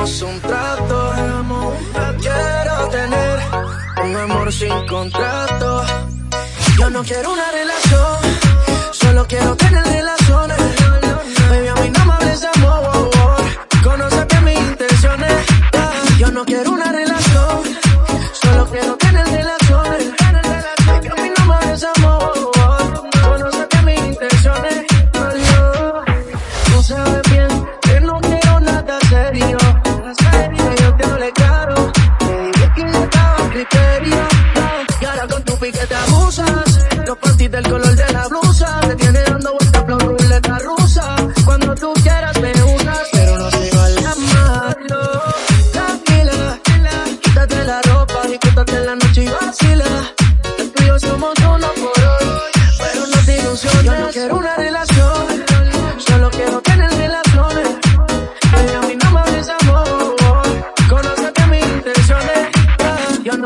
hagamos un trato. Quiero tener un amor sin contrato. Yo no quiero una relación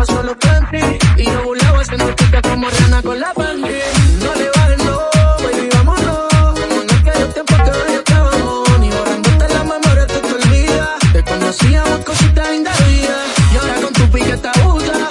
ropa solo panty Y yo burlaba haciendo chica como rana con la panty No le bajes, no, baby, vámonos. No que el tiempo que hoy acabamos Ni borrándote la memoria tú te olvidas Te conocíamos cositas lindas vida Y ahora con tu piqueta buta